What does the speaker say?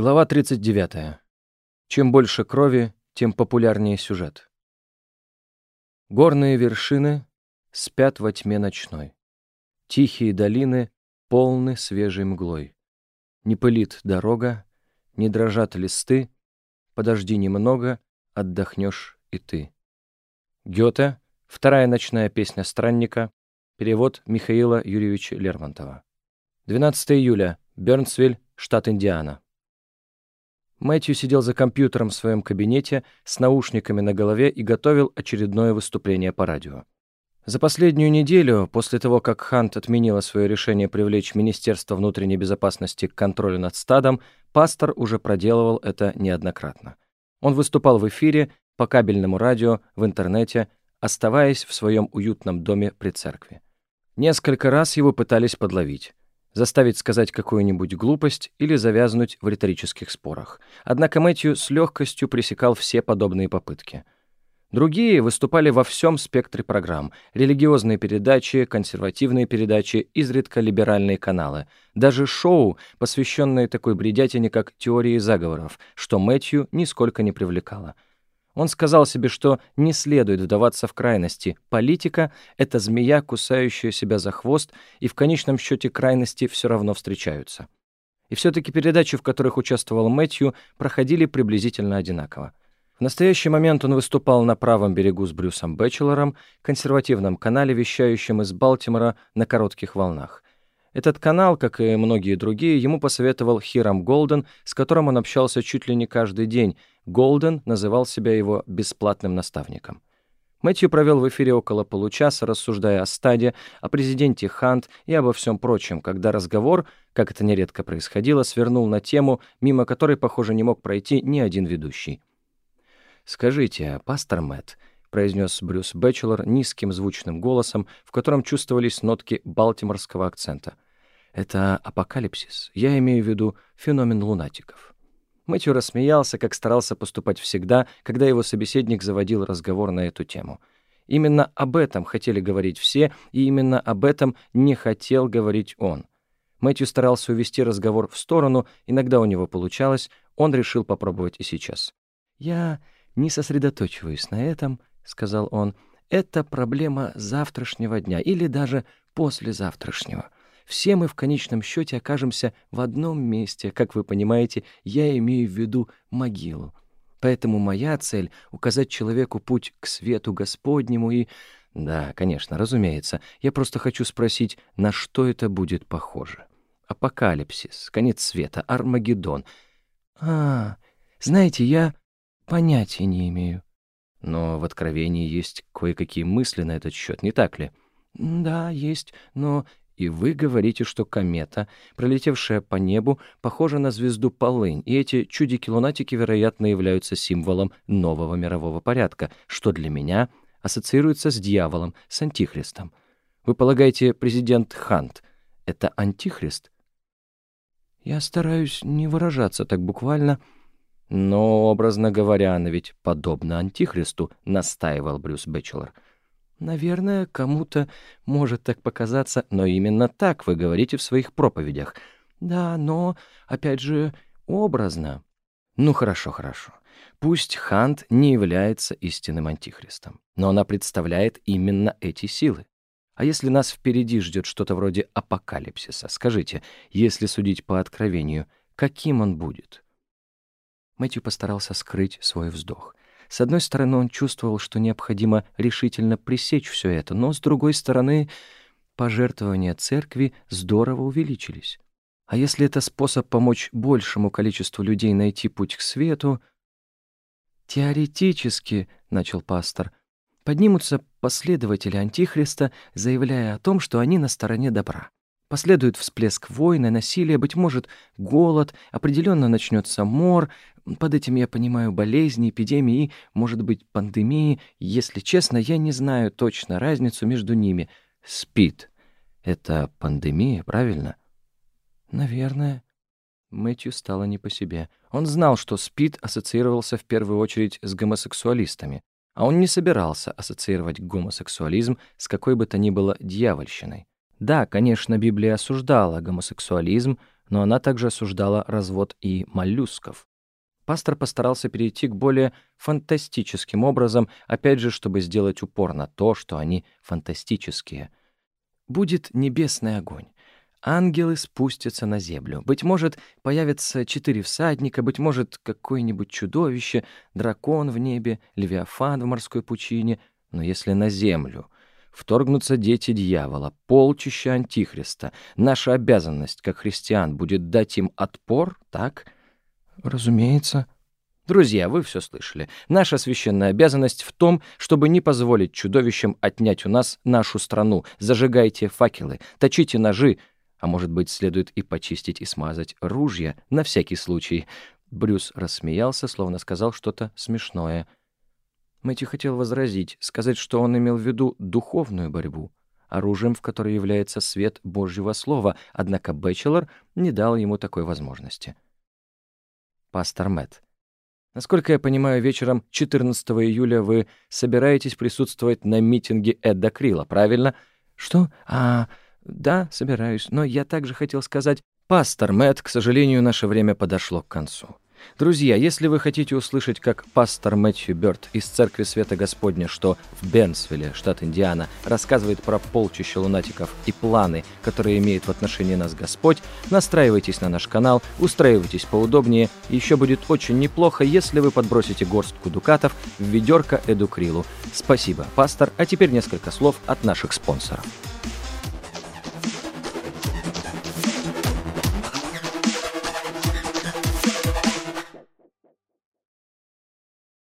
Глава 39. Чем больше крови, тем популярнее сюжет. Горные вершины спят во тьме ночной. Тихие долины полны свежей мглой. Не пылит дорога, не дрожат листы, подожди немного, отдохнешь и ты. Гёте, вторая ночная песня странника, перевод Михаила Юрьевича Лермонтова. 12 июля, Бёрнсвиль, штат Индиана. Мэтью сидел за компьютером в своем кабинете с наушниками на голове и готовил очередное выступление по радио. За последнюю неделю, после того, как Хант отменила свое решение привлечь Министерство внутренней безопасности к контролю над стадом, пастор уже проделывал это неоднократно. Он выступал в эфире, по кабельному радио, в интернете, оставаясь в своем уютном доме при церкви. Несколько раз его пытались подловить заставить сказать какую-нибудь глупость или завязнуть в риторических спорах. Однако Мэтью с легкостью пресекал все подобные попытки. Другие выступали во всем спектре программ. Религиозные передачи, консервативные передачи, изредка либеральные каналы. Даже шоу, посвященные такой бредятине, как теории заговоров, что Мэтью нисколько не привлекало. Он сказал себе, что не следует вдаваться в крайности. Политика — это змея, кусающая себя за хвост, и в конечном счете крайности все равно встречаются. И все-таки передачи, в которых участвовал Мэтью, проходили приблизительно одинаково. В настоящий момент он выступал на правом берегу с Брюсом Бэтчелором, консервативном канале, вещающем из Балтимора на коротких волнах. Этот канал, как и многие другие, ему посоветовал Хирам Голден, с которым он общался чуть ли не каждый день, Голден называл себя его бесплатным наставником. Мэтью провел в эфире около получаса, рассуждая о стаде, о президенте Хант и обо всем прочем, когда разговор, как это нередко происходило, свернул на тему, мимо которой, похоже, не мог пройти ни один ведущий. «Скажите, пастор Мэтт», — произнес Брюс Бэтчелор низким звучным голосом, в котором чувствовались нотки балтиморского акцента. «Это апокалипсис. Я имею в виду феномен лунатиков». Мэтью рассмеялся, как старался поступать всегда, когда его собеседник заводил разговор на эту тему. Именно об этом хотели говорить все, и именно об этом не хотел говорить он. Мэтью старался увести разговор в сторону, иногда у него получалось, он решил попробовать и сейчас. «Я не сосредоточиваюсь на этом», — сказал он. «Это проблема завтрашнего дня или даже послезавтрашнего. Все мы в конечном счете окажемся в одном месте, как вы понимаете, я имею в виду могилу. Поэтому моя цель — указать человеку путь к свету Господнему и... Да, конечно, разумеется. Я просто хочу спросить, на что это будет похоже. Апокалипсис, конец света, Армагеддон. А, знаете, я понятия не имею. Но в Откровении есть кое-какие мысли на этот счет, не так ли? Да, есть, но и вы говорите, что комета, пролетевшая по небу, похожа на звезду Полынь, и эти чудики-лунатики, вероятно, являются символом нового мирового порядка, что для меня ассоциируется с дьяволом, с антихристом. Вы полагаете, президент Хант — это антихрист? Я стараюсь не выражаться так буквально, но, образно говоря, она ведь подобна антихристу, настаивал Брюс Бэтчелор. — Наверное, кому-то может так показаться, но именно так вы говорите в своих проповедях. Да, но, опять же, образно. Ну хорошо, хорошо. Пусть Хант не является истинным антихристом, но она представляет именно эти силы. А если нас впереди ждет что-то вроде апокалипсиса, скажите, если судить по откровению, каким он будет? Мэтью постарался скрыть свой вздох. С одной стороны, он чувствовал, что необходимо решительно пресечь все это, но с другой стороны, пожертвования церкви здорово увеличились. А если это способ помочь большему количеству людей найти путь к свету... «Теоретически», — начал пастор, — «поднимутся последователи Антихриста, заявляя о том, что они на стороне добра. Последует всплеск войны, насилия, быть может, голод, определенно начнется мор. Под этим я понимаю болезни, эпидемии может быть, пандемии. Если честно, я не знаю точно разницу между ними. СПИД — это пандемия, правильно? Наверное. Мэтью стало не по себе. Он знал, что СПИД ассоциировался в первую очередь с гомосексуалистами, а он не собирался ассоциировать гомосексуализм с какой бы то ни было дьявольщиной. Да, конечно, Библия осуждала гомосексуализм, но она также осуждала развод и моллюсков. Пастор постарался перейти к более фантастическим образом, опять же, чтобы сделать упор на то, что они фантастические. «Будет небесный огонь. Ангелы спустятся на землю. Быть может, появятся четыре всадника, быть может, какое-нибудь чудовище, дракон в небе, левиафан в морской пучине. Но если на землю вторгнутся дети дьявола, полчища антихриста, наша обязанность, как христиан, будет дать им отпор, так? Разумеется. Друзья, вы все слышали. Наша священная обязанность в том, чтобы не позволить чудовищам отнять у нас нашу страну. Зажигайте факелы, точите ножи, а может быть, следует и почистить и смазать ружья на всякий случай. Брюс рассмеялся, словно сказал что-то смешное. Мэтью хотел возразить, сказать, что он имел в виду духовную борьбу, оружием в которой является свет Божьего Слова, однако Бэчелор не дал ему такой возможности. Пастор Мэтт. Насколько я понимаю, вечером 14 июля вы собираетесь присутствовать на митинге Эдда Крила, правильно? Что? А... «Да, собираюсь, но я также хотел сказать...» «Пастор Мэтт, к сожалению, наше время подошло к концу. Друзья, если вы хотите услышать, как пастор Мэтью Бёрд из Церкви Света Господня, что в Бенсвилле, штат Индиана, рассказывает про полчища лунатиков и планы, которые имеет в отношении нас Господь, настраивайтесь на наш канал, устраивайтесь поудобнее. Еще будет очень неплохо, если вы подбросите горстку дукатов в ведерко Эдукрилу. Спасибо, пастор. А теперь несколько слов от наших спонсоров.